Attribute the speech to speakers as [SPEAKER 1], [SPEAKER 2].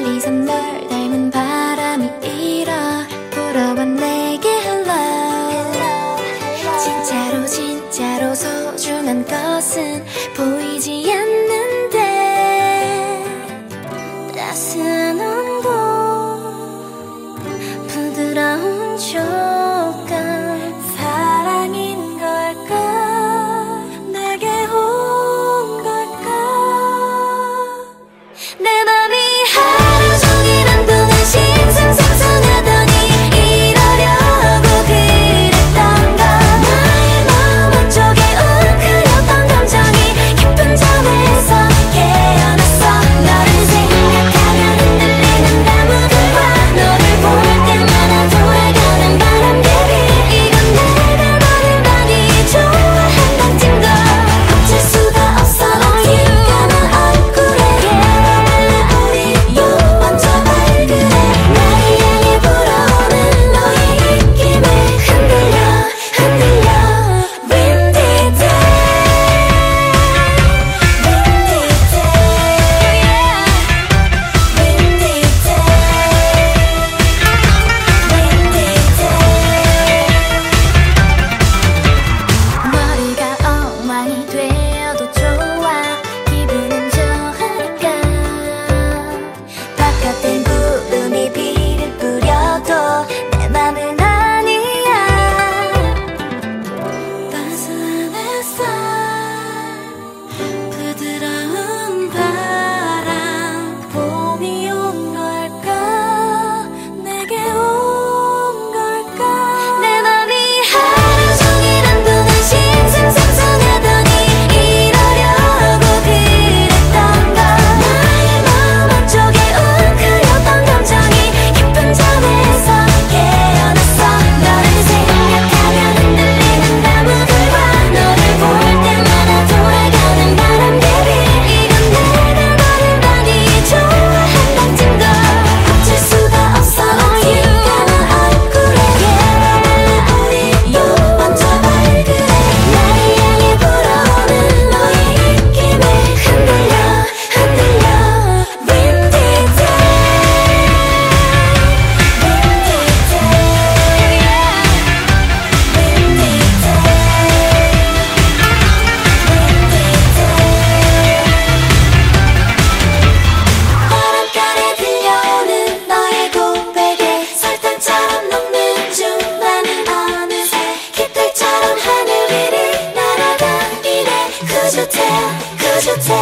[SPEAKER 1] 멀리서 널 닮은 바람이 일어 불어와 내게 hello 진짜로 진짜로 소중한 것은 보이지 않아 should take